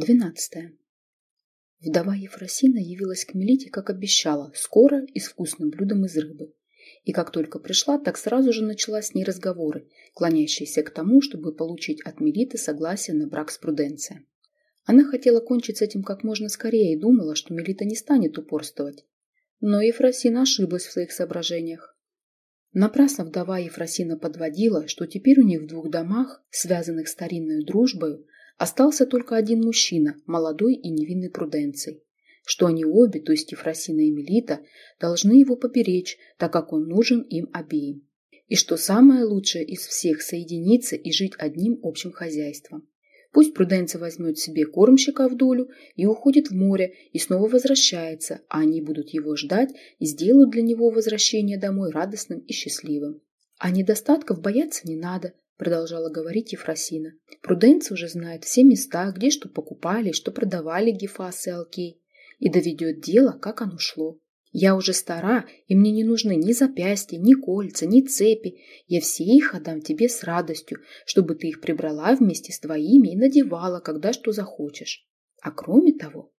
Двенадцатое. Вдова Ефросина явилась к Мелите, как обещала, скоро и с вкусным блюдом из рыбы. И как только пришла, так сразу же начала с ней разговоры, клонящиеся к тому, чтобы получить от Мелиты согласие на брак с Пруденцией. Она хотела кончить с этим как можно скорее и думала, что Мелита не станет упорствовать. Но Ефросина ошиблась в своих соображениях. Напрасно вдова Ефросина подводила, что теперь у них в двух домах, связанных старинной дружбой, остался только один мужчина, молодой и невинный Пруденций, что они обе, то есть Ефросина и Мелита, должны его поберечь, так как он нужен им обеим. И что самое лучшее из всех соединиться и жить одним общим хозяйством. Пусть Пруденция возьмет себе кормщика в долю и уходит в море, и снова возвращается, а они будут его ждать и сделают для него возвращение домой радостным и счастливым. А недостатков бояться не надо, продолжала говорить Ефросина. Пруденция уже знает все места, где что покупали, что продавали Гефас и Алкей, и доведет дело, как оно шло. Я уже стара, и мне не нужны ни запястья, ни кольца, ни цепи. Я все их отдам тебе с радостью, чтобы ты их прибрала вместе с твоими и надевала, когда что захочешь. А кроме того...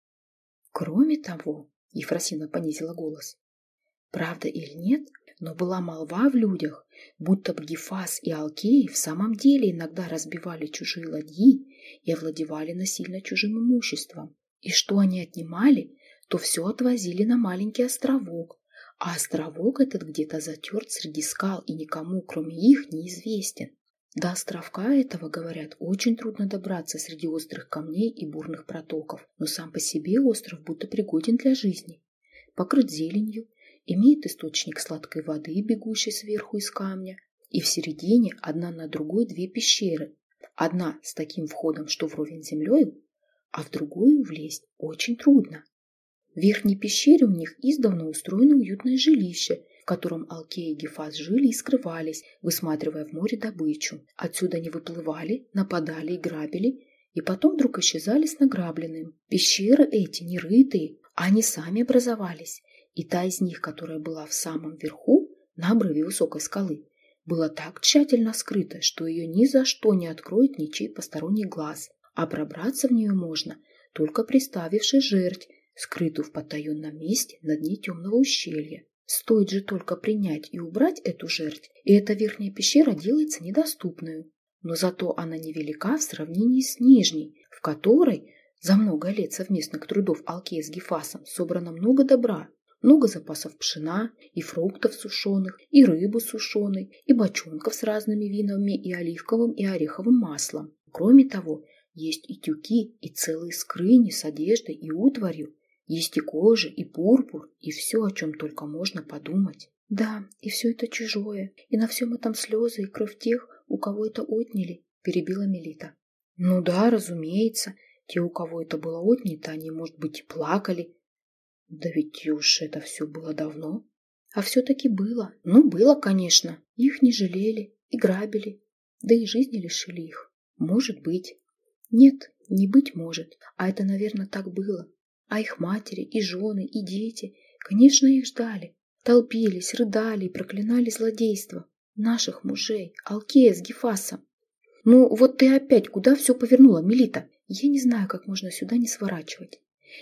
Кроме того, Ефросина понизила голос. Правда или нет, но была молва в людях, будто Бгифас и Алкей в самом деле иногда разбивали чужие ладьи и овладевали насильно чужим имуществом. И что они отнимали, то все отвозили на маленький островок, а островок этот где-то затерт среди скал и никому, кроме их, неизвестен. До островка этого, говорят, очень трудно добраться среди острых камней и бурных протоков, но сам по себе остров будто пригоден для жизни. Покрыт зеленью, имеет источник сладкой воды, бегущей сверху из камня, и в середине одна на другой две пещеры. Одна с таким входом, что вровень землей, а в другую влезть очень трудно. В верхней пещере у них издавна устроено уютное жилище, в котором Алкей и Гефас жили и скрывались, высматривая в море добычу. Отсюда они выплывали, нападали и грабили, и потом вдруг исчезали с награбленным. Пещеры эти не рытые, они сами образовались. И та из них, которая была в самом верху, на обрыве высокой скалы, была так тщательно скрыта, что ее ни за что не откроет ничей посторонний глаз, а пробраться в нее можно, только приставивший жерть, скрытую в потаенном месте на дне темного ущелья. Стоит же только принять и убрать эту жертву, и эта верхняя пещера делается недоступной. Но зато она невелика в сравнении с нижней, в которой за много лет совместных трудов Алкея с Гефасом собрано много добра, много запасов пшена и фруктов сушеных, и рыбы сушеной, и бочонков с разными винами и оливковым и ореховым маслом. Кроме того, есть и тюки, и целые скрыни с одеждой и утварью, есть и кожа, и пурпур, и все, о чем только можно подумать. Да, и все это чужое, и на всем этом слезы и кровь тех, у кого это отняли, перебила Мелита. Ну да, разумеется, те, у кого это было отнято, они, может быть, и плакали. Да ведь уж это все было давно. А все-таки было. Ну, было, конечно. Их не жалели и грабили, да и жизни лишили их. Может быть. Нет, не быть может, а это, наверное, так было. А их матери, и жены, и дети, конечно, их ждали. Толпились, рыдали и проклинали злодейство. Наших мужей, Алкея с Гефасом. Ну, вот ты опять куда все повернула, Мелита? Я не знаю, как можно сюда не сворачивать.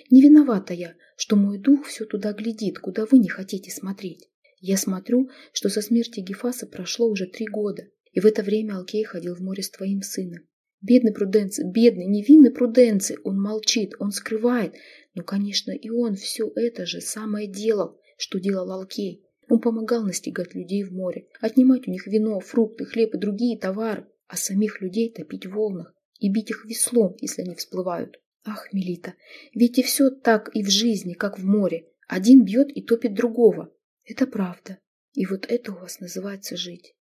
Не виновата я, что мой дух все туда глядит, куда вы не хотите смотреть. Я смотрю, что со смерти Гефаса прошло уже три года, и в это время Алкей ходил в море с твоим сыном. Бедный Пруденций, бедный, невинный Пруденций, он молчит, он скрывает, но, конечно, и он все это же самое делал, что делал Алкей. Он помогал настигать людей в море, отнимать у них вино, фрукты, хлеб и другие товары, а самих людей топить в волнах и бить их веслом, если они всплывают. Ах, Мелита, ведь и все так и в жизни, как в море. Один бьет и топит другого. Это правда. И вот это у вас называется жить.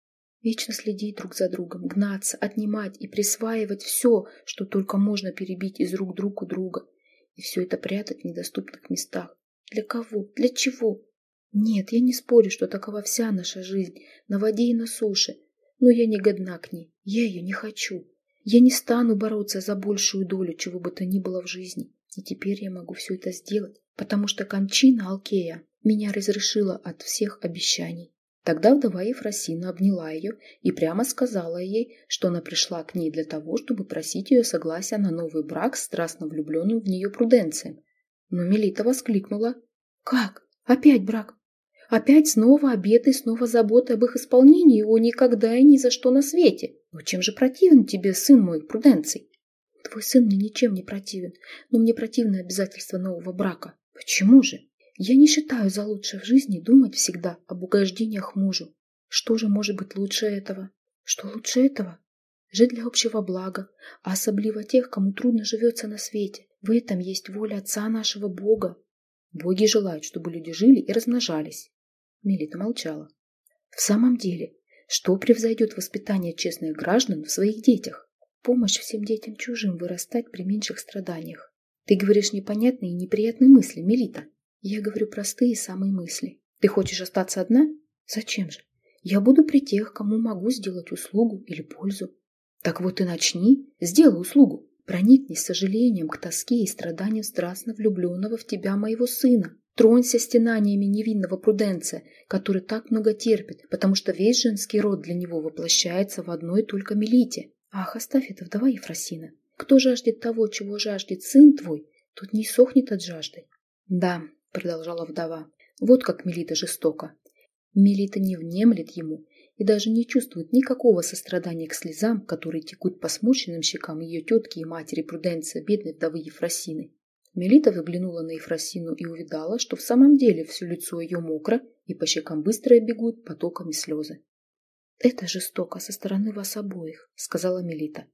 Вечно следить друг за другом, гнаться, отнимать и присваивать все, что только можно перебить из рук друг у друга. И все это прятать в недоступных местах. Для кого? Для чего? Нет, я не спорю, что такова вся наша жизнь, на воде и на суше. Но я не годна к ней. Я ее не хочу. Я не стану бороться за большую долю чего бы то ни было в жизни. И теперь я могу все это сделать, потому что кончина Алкея меня разрешила от всех обещаний. Тогда вдова Ефросина обняла ее и прямо сказала ей, что она пришла к ней для того, чтобы просить ее согласия на новый брак с страстно влюбленным в нее Пруденцием. Но Мелита воскликнула. «Как? Опять брак? Опять снова обеты, снова заботы об их исполнении? О, никогда и ни за что на свете! Но чем же противен тебе сын мой, Пруденций?» «Твой сын мне ничем не противен, но мне противны обязательства нового брака. Почему же?» Я не считаю за лучшее в жизни думать всегда об угождениях мужу. Что же может быть лучше этого? Что лучше этого? Жить для общего блага, а особливо тех, кому трудно живется на свете. В этом есть воля Отца нашего Бога. Боги желают, чтобы люди жили и размножались. Мелита молчала. В самом деле, что превзойдет воспитание честных граждан в своих детях? Помощь всем детям чужим вырастать при меньших страданиях. Ты говоришь непонятные и неприятные мысли, Мелита. Я говорю простые самые мысли. Ты хочешь остаться одна? Зачем же? Я буду при тех, кому могу сделать услугу или пользу. Так вот и начни, сделай услугу. Проникнись сожалением к тоске и страданиям страстно влюбленного в тебя моего сына. Тронься стенаниями невинного Пруденция, который так много терпит, потому что весь женский род для него воплощается в одной только Мелите. Ах, оставь это, вдова Ефросина. Кто жаждет того, чего жаждет сын твой, тот не сохнет от жажды. Да, продолжала вдова. Вот как Мелита жестока. Мелита не внемлет ему и даже не чувствует никакого сострадания к слезам, которые текут по сморщенным щекам ее тетки и матери Пруденция, бедной вдовы Ефросины. Мелита выглянула на Ефросину и увидала, что в самом деле все лицо ее мокро, и по щекам быстро бегут потоками слезы. «Это жестоко со стороны вас обоих», — сказала Мелита.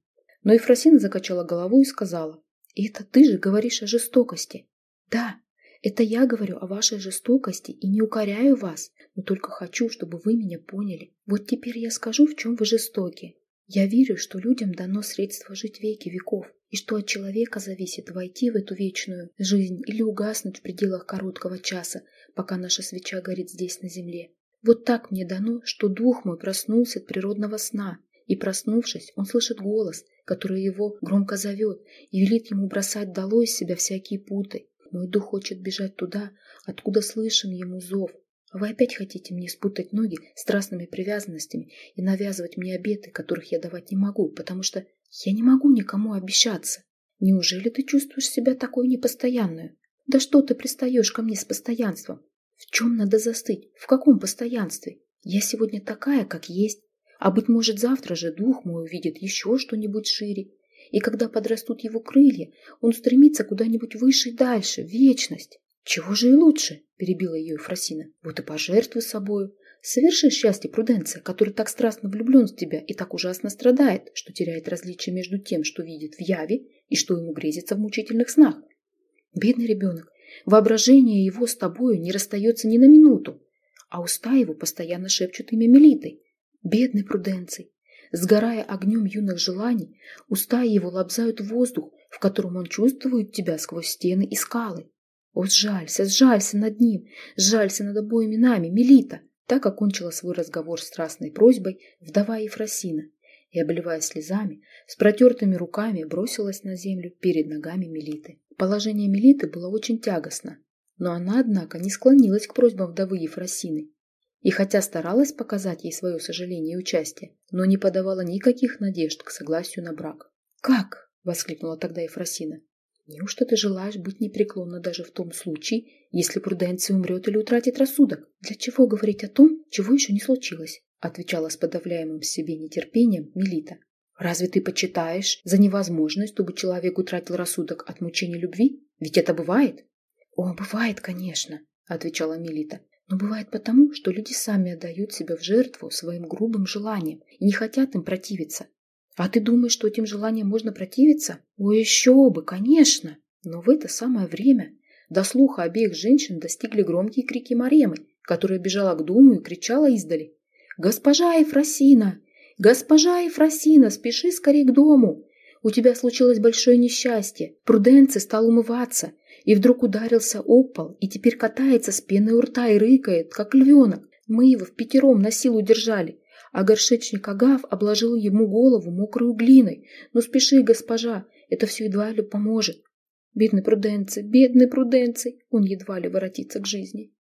Но Ефросина закачала головой и сказала, «И это ты же говоришь о жестокости?» «Да, это я говорю о вашей жестокости и не укоряю вас, но только хочу, чтобы вы меня поняли. Вот теперь я скажу, в чем вы жестоки. Я верю, что людям дано средство жить веки веков, и что от человека зависит войти в эту вечную жизнь или угаснуть в пределах короткого часа, пока наша свеча горит здесь на земле. Вот так мне дано, что дух мой проснулся от природного сна, и, проснувшись, он слышит голос, который его громко зовет и велит ему бросать долой из себя всякие путы, мой дух хочет бежать туда, откуда слышен ему зов. Вы опять хотите мне спутать ноги страстными привязанностями и навязывать мне обеты, которых я давать не могу, потому что я не могу никому обещаться. Неужели ты чувствуешь себя такой непостоянную? Да что ты пристаешь ко мне с постоянством? В чем надо застыть? В каком постоянстве? Я сегодня такая, как есть. А быть может, завтра же дух мой увидит еще что-нибудь шире, и когда подрастут его крылья, он стремится куда-нибудь выше и дальше, в вечность. Чего же и лучше, перебила ее Ефросина. Вот и пожертвуй собою. Соверши счастье Пруденция, который так страстно влюблен в тебя и так ужасно страдает, что теряет различие между тем, что видит в яве, и что ему грезится в мучительных снах. Бедный ребенок, воображение его с тобою не расстается ни на минуту, а уста его постоянно шепчут имя Мелиты. Бедный Пруденций, Сгорая огнем юных желаний, уста его лобзают воздух, в котором он чувствует тебя сквозь стены и скалы. О, сжалься, сжалься над ним, сжалься над обоими нами, Мелита!» Так окончила свой разговор страстной просьбой вдова Ефросина и, обливаясь слезами, с протертыми руками бросилась на землю перед ногами Мелиты. Положение Мелиты было очень тягостно, но она, однако, не склонилась к просьбам вдовы Ефросины и хотя старалась показать ей свое сожаление и участие, но не подавала никаких надежд к согласию на брак. «Как?» – воскликнула тогда Ефросина. «Неужто ты желаешь быть непреклонна даже в том случае, если Пруденция умрет или утратит рассудок? Для чего говорить о том, чего еще не случилось?» – отвечала с подавляемым в себе нетерпением Мелита. «Разве ты почитаешь за невозможность, чтобы человек утратил рассудок от мучения любви? Ведь это бывает?» «О, бывает, конечно», – отвечала Мелита но бывает потому, что люди сами отдают себя в жертву своим грубым желаниям и не хотят им противиться. А ты думаешь, что этим желаниям можно противиться? О, еще бы, конечно! Но в это самое время до слуха обеих женщин достигли громкие крики Маремы, которая бежала к дому и кричала издали. «Госпожа Ефросина! Госпожа Ефросина, спеши скорее к дому! У тебя случилось большое несчастье. Пруденци стал умываться и вдруг ударился об пол и теперь катается с пеной у рта и рыкает, как львенок. Мы его в пятером на силу держали, а горшечник Агав обложил ему голову мокрой глиной. «Ну спеши, госпожа, это все едва ли поможет». Бедный Пруденций, бедный Пруденций, он едва ли воротится к жизни.